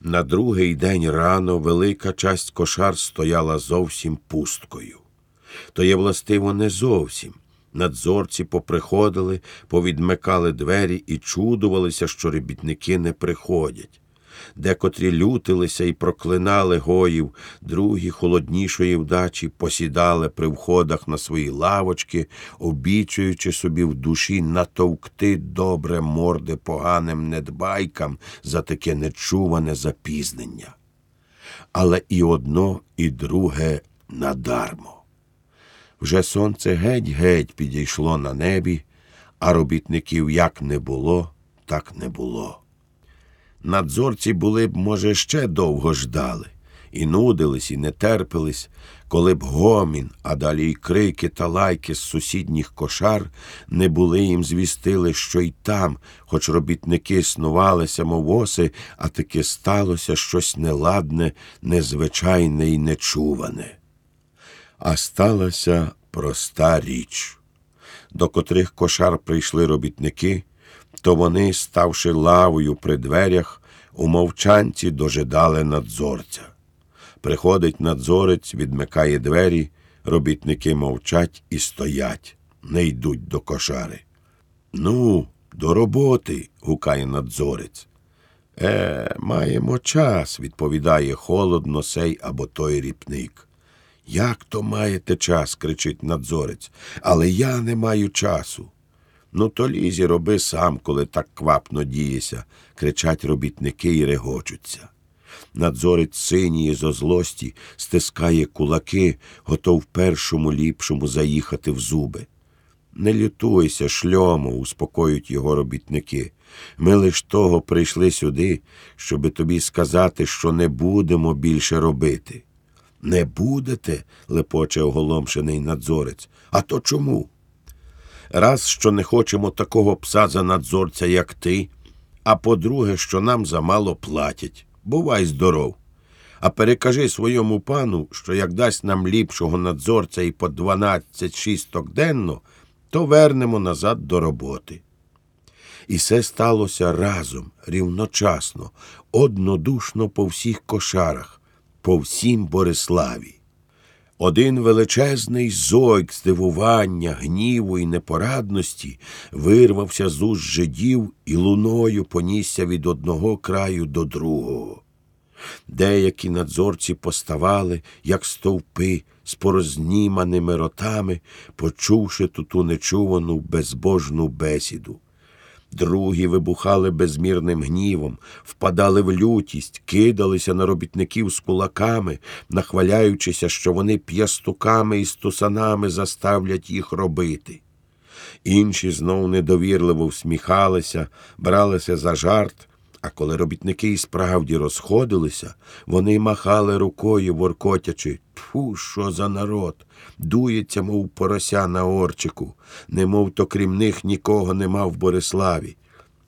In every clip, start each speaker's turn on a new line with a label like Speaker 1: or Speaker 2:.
Speaker 1: На другий день рано велика часть кошар стояла зовсім пусткою. То є властиво не зовсім. Надзорці поприходили, повідмикали двері і чудувалися, що робітники не приходять. Декотрі лютилися і проклинали гоїв, другі холоднішої вдачі посідали при входах на свої лавочки, обічуючи собі в душі натовкти добре морди поганим недбайкам за таке нечуване запізнення. Але і одно, і друге надармо. Вже сонце геть-геть підійшло на небі, а робітників як не було, так не було. Надзорці були б, може, ще довго ждали, і нудились, і не терпились, коли б гомін, а далі й крики та лайки з сусідніх кошар не були їм звістили, що й там, хоч робітники снувалися, мов оси, а таки сталося щось неладне, незвичайне і нечуване. А сталася проста річ. До котрих кошар прийшли робітники, то вони, ставши лавою при дверях, у мовчанці дожидали надзорця. Приходить надзорець, відмикає двері, робітники мовчать і стоять, не йдуть до кошари. Ну, до роботи, гукає надзорець. Е, маємо час, відповідає холодно сей або той ріпник. Як то маєте час? кричить надзорець, але я не маю часу. Ну, то лізі роби сам, коли так квапно дієся, кричать робітники і регочуться. Надзорець синіє зо злості, стискає кулаки, готов першому ліпшому заїхати в зуби. Не лютуйся, шльому, успокоюють його робітники. Ми лиш того прийшли сюди, щоби тобі сказати, що не будемо більше робити. Не будете, лепоче оголомшений надзорець. А то чому? Раз, що не хочемо такого пса за надзорця, як ти, а по-друге, що нам замало платять. Бувай здоров. А перекажи своєму пану, що як дасть нам ліпшого надзорця і по дванадцять шісток денно, то вернемо назад до роботи. І все сталося разом, рівночасно, однодушно по всіх кошарах, по всім Бориславі. Один величезний зойк здивування, гніву і непорадності вирвався з уст жидів і луною понісся від одного краю до другого. Деякі надзорці поставали, як стовпи, з порозніманими ротами, почувши ту ту нечувану безбожну бесіду. Другі вибухали безмірним гнівом, впадали в лютість, кидалися на робітників з кулаками, нахваляючися, що вони п'ястуками і стусанами заставлять їх робити. Інші знов недовірливо всміхалися, бралися за жарт, а коли робітники і справді розходилися, вони махали рукою, воркотячи Тфу, що за народ, дується, мов порося на орчику, немов то крім них нікого нема в Бориславі.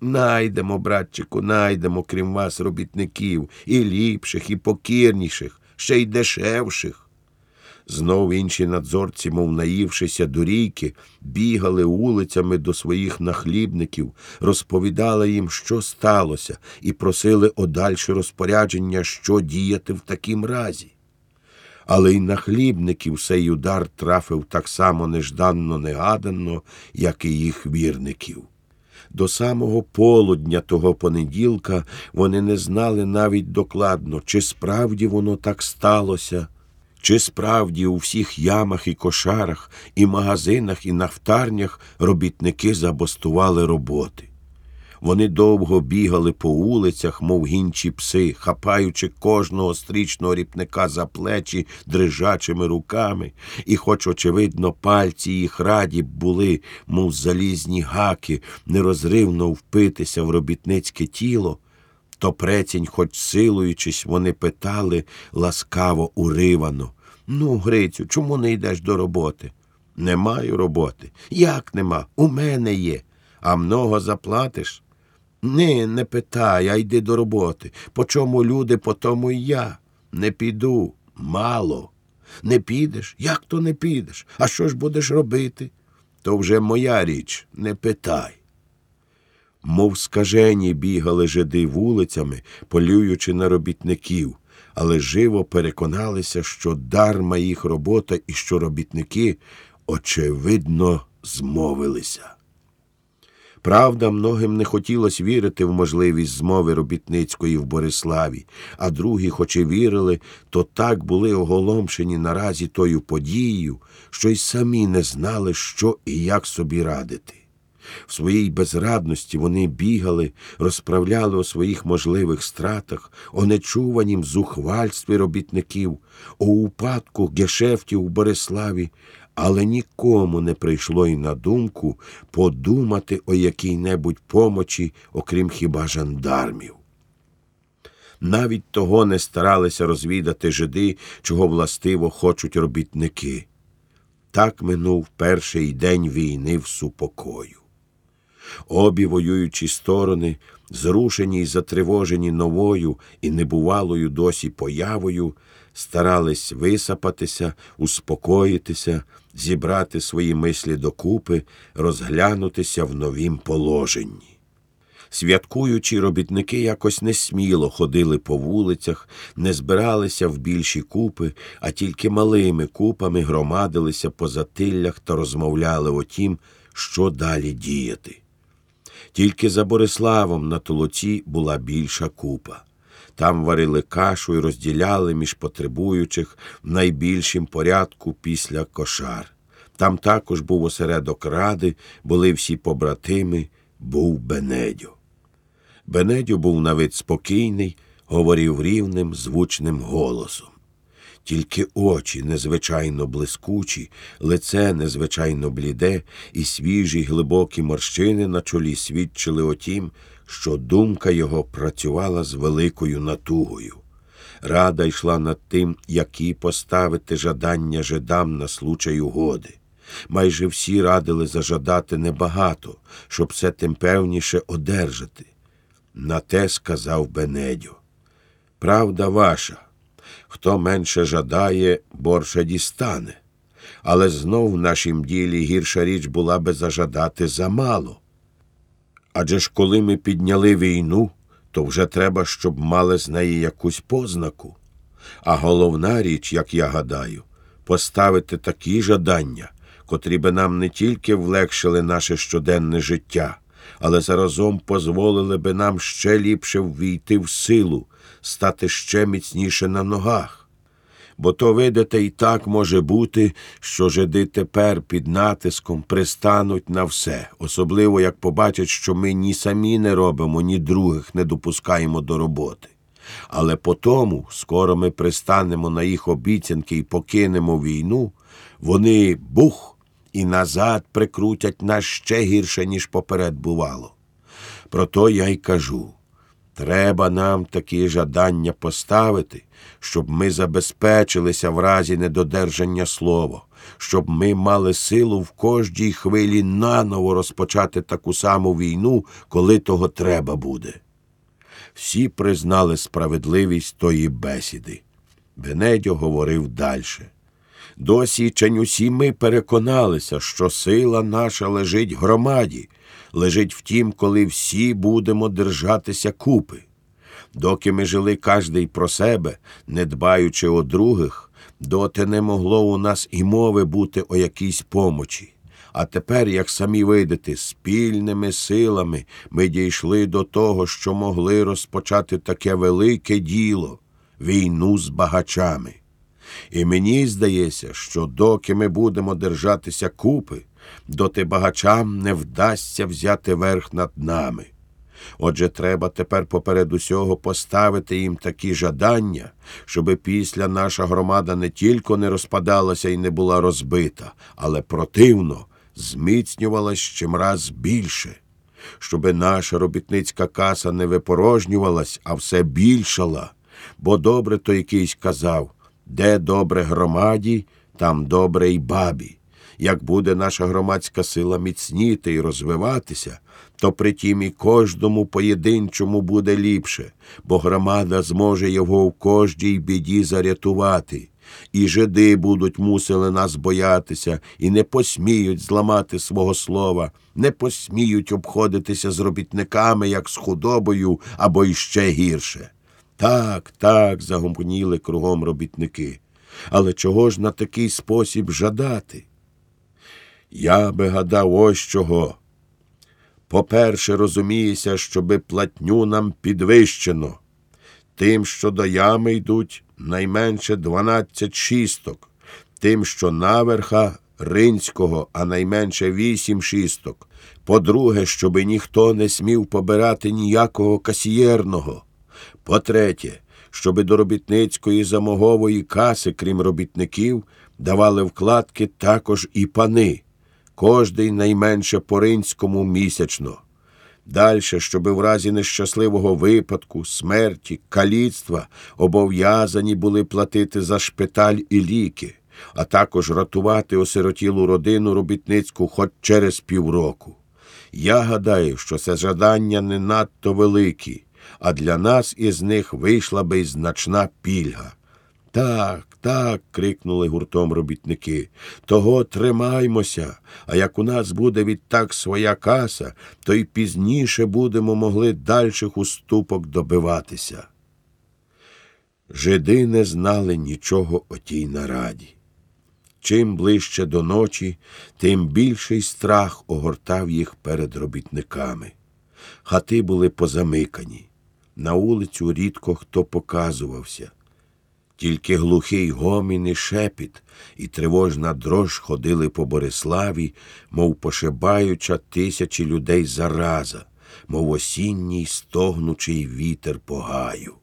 Speaker 1: Найдемо, братчику, найдемо, крім вас, робітників, і ліпших, і покірніших, ще й дешевших. Знов інші надзорці, мов наївшися дорійки, бігали вулицями до своїх нахлібників, розповідали їм, що сталося, і просили одальше розпорядження, що діяти в такім разі. Але й на хлібників сей удар трафив так само нежданно негаданно, як і їх вірників. До самого полудня того понеділка вони не знали навіть докладно, чи справді воно так сталося. Чи справді у всіх ямах і кошарах, і магазинах, і нафтарнях робітники забастували роботи? Вони довго бігали по вулицях, мов гінчі пси, хапаючи кожного стрічного ріпника за плечі дрижачими руками, і, хоч, очевидно, пальці їх раді були, мов залізні гаки, нерозривно впитися в робітницьке тіло, то прецінь, хоч силуючись, вони питали ласкаво уривано. Ну, Грицю, чому не йдеш до роботи? Не маю роботи. Як нема? У мене є. А много заплатиш? Ні, не питай, а йди до роботи. По чому люди, по тому й я. Не піду. Мало. Не підеш? Як то не підеш? А що ж будеш робити? То вже моя річ, не питай. Мов скажені бігали жиди вулицями, полюючи на робітників, але живо переконалися, що дарма їх робота і що робітники, очевидно, змовилися. Правда, многим не хотілося вірити в можливість змови робітницької в Бориславі, а другі, хоч і вірили, то так були оголомшені наразі тою подією, що й самі не знали, що і як собі радити. В своїй безрадності вони бігали, розправляли о своїх можливих стратах, о нечуванім зухвальстві робітників, о упадку гешефтів у Бориславі, але нікому не прийшло й на думку подумати о якій-небудь помочі, окрім хіба жандармів. Навіть того не старалися розвідати жиди, чого властиво хочуть робітники. Так минув перший день війни в супокою. Обі воюючі сторони, зрушені й затривожені новою і небувалою досі появою, старались висапатися, успокоїтися, зібрати свої мислі докупи, розглянутися в новім положенні. Святкуючі робітники якось несміло ходили по вулицях, не збиралися в більші купи, а тільки малими купами громадилися по затиллях та розмовляли о тім, що далі діяти. Тільки за Бориславом на толоці була більша купа. Там варили кашу і розділяли між потребуючих в найбільшім порядку після кошар. Там також був осередок ради, були всі побратими, був Бенедьо. Бенедьо був на вид спокійний, говорив рівним, звучним голосом. Тільки очі незвичайно блискучі, лице незвичайно бліде, і свіжі глибокі морщини на чолі свідчили о тім, що думка його працювала з великою натугою. Рада йшла над тим, які поставити жадання жидам на случай угоди. Майже всі радили зажадати небагато, щоб все тим певніше одержати. На те сказав Бенедьо. Правда ваша. Хто менше жадає, борше дістане. Але знов в нашім ділі гірша річ була би зажадати замало. Адже ж коли ми підняли війну, то вже треба, щоб мали з неї якусь познаку. А головна річ, як я гадаю, поставити такі жадання, котрі би нам не тільки влегшили наше щоденне життя, але заразом позволили би нам ще ліпше ввійти в силу, стати ще міцніше на ногах. Бо то, видите, і так може бути, що жиди тепер під натиском пристануть на все, особливо як побачать, що ми ні самі не робимо, ні других не допускаємо до роботи. Але по тому, скоро ми пристанемо на їх обіцянки і покинемо війну, вони бух і назад прикрутять нас ще гірше, ніж поперед бувало. Про то я й кажу. Треба нам такі жадання поставити, щоб ми забезпечилися в разі недодержання слова, щоб ми мали силу в кожній хвилі наново розпочати таку саму війну, коли того треба буде. Всі признали справедливість тої бесіди. Бенедьо говорив далі. Досі чень усі ми переконалися, що сила наша лежить громаді, лежить в тім, коли всі будемо держатися купи. Доки ми жили кожний про себе, не дбаючи о других, доти не могло у нас і мови бути о якійсь помочі. А тепер, як самі видите, спільними силами ми дійшли до того, що могли розпочати таке велике діло війну з багачами. І мені здається, що доки ми будемо держатися купи, доти багачам не вдасться взяти верх над нами. Отже, треба тепер поперед усього поставити їм такі жадання, щоби після наша громада не тільки не розпадалася і не була розбита, але противно зміцнювалась чимраз більше, щоби наша робітницька каса не випорожнювалась, а все більшала, бо добре то якийсь казав де добре громаді, там добре й бабі. Як буде наша громадська сила міцніти і розвиватися, то притім і кожному поєдинчому буде ліпше, бо громада зможе його в кожній біді зарятувати. І жиди будуть мусили нас боятися, і не посміють зламати свого слова, не посміють обходитися з робітниками, як з худобою, або іще гірше. Так, так, загомоніли кругом робітники. Але чого ж на такий спосіб жадати? Я би гадав ось чого. По-перше, розуміється, щоби платню нам підвищено. Тим, що до ями йдуть найменше дванадцять шісток, тим, що наверха ринського, а найменше вісім шісток. По-друге, щоби ніхто не смів побирати ніякого касієрного. По-третє, щоби до робітницької замогової каси, крім робітників, давали вкладки також і пани, кожний найменше по ринському місячно. Дальше, щоби в разі нещасливого випадку, смерті, каліцтва обов'язані були платити за шпиталь і ліки, а також рятувати осиротілу родину робітницьку хоч через півроку. Я гадаю, що це жадання не надто великі, а для нас із них вийшла би й значна пільга. Так, так, крикнули гуртом робітники. Того тримаймося, а як у нас буде відтак своя каса, то й пізніше будемо могли дальших уступок добиватися. Жиди не знали нічого о тій нараді. Чим ближче до ночі, тим більший страх огортав їх перед робітниками. Хати були позамикані. На вулицю рідко хто показувався. Тільки глухий гомін і шепіт, і тривожна дрож ходили по Бориславі, мов пошибаюча тисячі людей зараза, мов осінній стогнучий вітер по гаю.